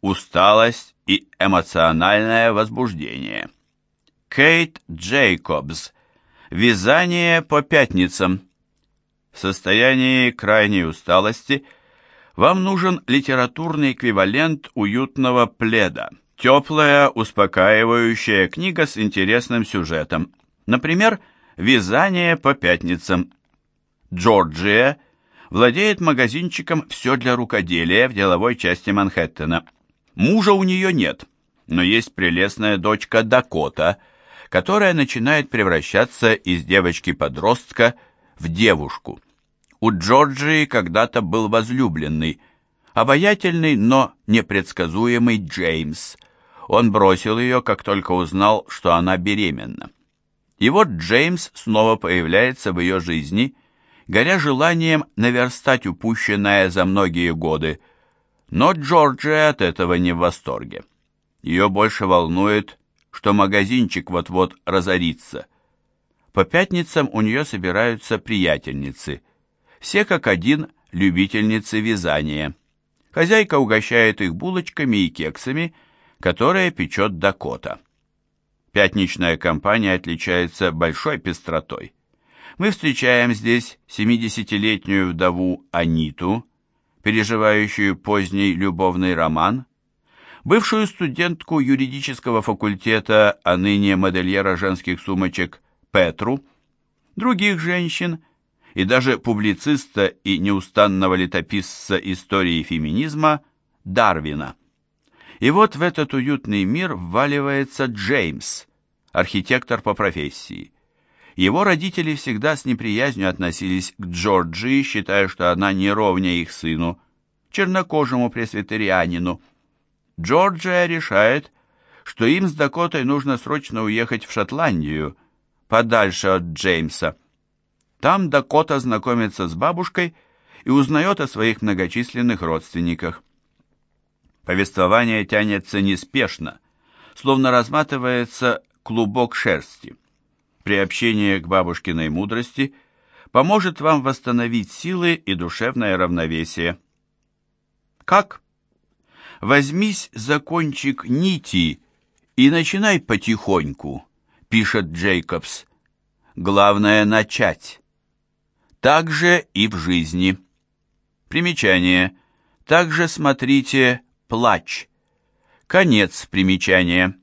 усталость и эмоциональное возбуждение. Кейт Джейкобс. Вязание по пятницам. В состоянии крайней усталости вам нужен литературный эквивалент уютного пледа. Теплая, успокаивающая книга с интересным сюжетом. Например, «Вязание по пятницам». Джорджия владеет магазинчиком «Все для рукоделия» в деловой части Манхэттена. Мужа у нее нет, но есть прелестная дочка Дакота, которая начинает превращаться из девочки-подростка в девушку. У Джорджии когда-то был возлюбленный, обаятельный, но непредсказуемый Джеймс. Он бросил ее, как только узнал, что она беременна. И вот Джеймс снова появляется в ее жизни, горя желанием наверстать упущенное за многие годы, но Джорджия от этого не в восторге. Ее больше волнует, что магазинчик вот-вот разорится. По пятницам у нее собираются приятельницы. Все как один любительницы вязания. Хозяйка угощает их булочками и кексами, которые печет Дакота. Пятничная компания отличается большой пестротой. Мы встречаем здесь 70-летнюю вдову Аниту, переживающую поздний любовный роман, бывшую студентку юридического факультета, а ныне модельера женских сумочек Петру, других женщин и даже публициста и неустанного летописца истории феминизма Дарвина. И вот в этот уютный мир вваливается Джеймс, архитектор по профессии. Его родители всегда с неприязнью относились к Джорджии, считая, что она не ровня их сыну, чернокожему пресвитерианину. Джорджия решает, что им с Дакотой нужно срочно уехать в Шотландию, подальше от Джеймса. Там Дакота знакомится с бабушкой и узнает о своих многочисленных родственниках. Повествование тянется неспешно, словно разматывается клубок шерсти приобщение к бабушкиной мудрости поможет вам восстановить силы и душевное равновесие. Как? Возьмись за кончик нити и начинай потихоньку, пишет Джейкобс. Главное начать. Так же и в жизни. Примечание. Также смотрите «Плач». Конец примечания.